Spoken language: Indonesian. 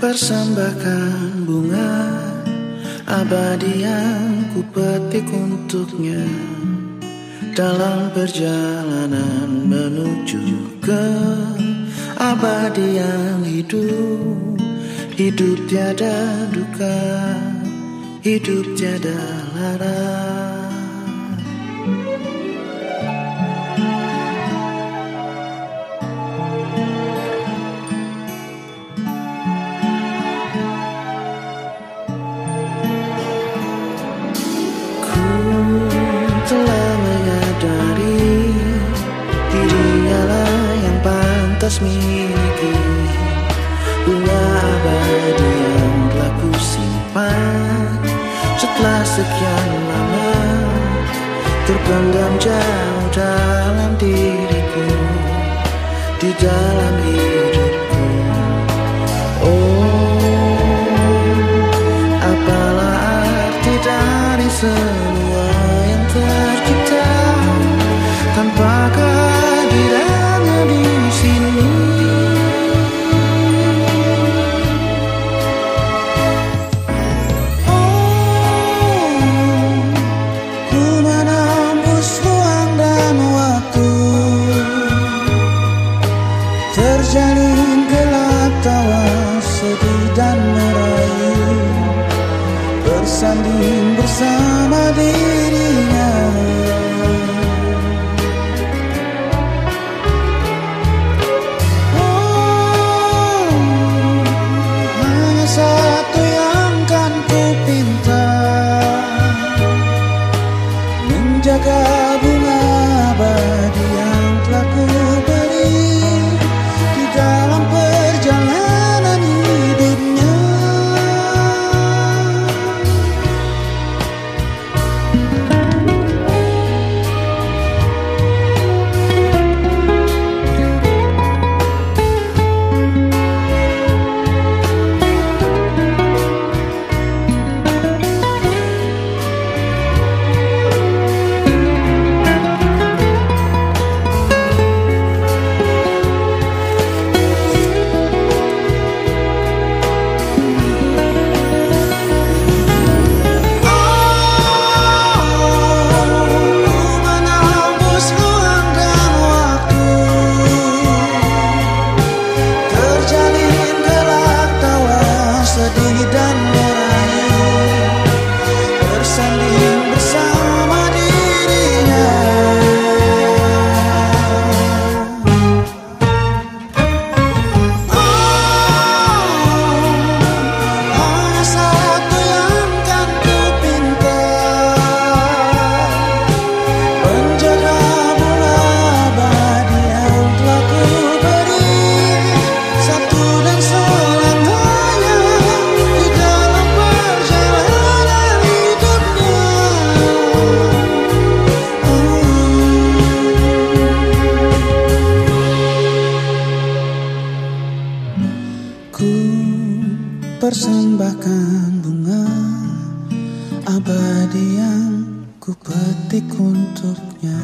persembahkan bunga abadi yang ku petik untuknya dalam perjalanan menuju ke abadi yang hidup. Hidup tiada duka hidup tiada lara pantas miliki Bunga abadi yang telah ku simpan Setelah sekian lama Terpendam jauh dalam diriku Di dalam hidupku. Oh Apalah arti dari semua yang tercipta? Tanpa kehadirannya Terjalin gelap tawa sedih dan merayu Bersanding bersama dirinya persembahkan bunga abadi yang ku petik untuknya.